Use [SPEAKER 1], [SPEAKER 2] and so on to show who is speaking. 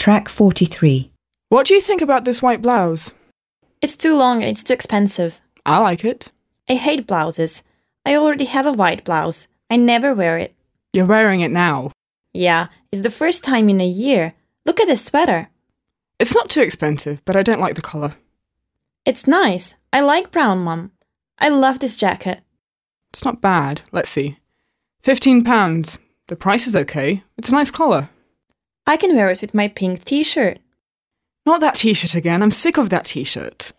[SPEAKER 1] Track 43.
[SPEAKER 2] What do you think about this white blouse?
[SPEAKER 3] It's too long and it's too expensive.
[SPEAKER 2] I like it.
[SPEAKER 3] I hate blouses. I already have a white blouse. I never wear it.
[SPEAKER 2] You're wearing it now.
[SPEAKER 3] Yeah, it's the first time in a year. Look at this sweater.
[SPEAKER 2] It's not too expensive, but I don't like the colour.
[SPEAKER 3] It's nice. I like brown, Mum. I love this jacket.
[SPEAKER 2] It's not bad. Let's see. Fifteen pounds. The price is okay. It's a nice collar.
[SPEAKER 3] I can wear it with my pink t shirt.
[SPEAKER 2] Not that t shirt again. I'm sick of that t shirt.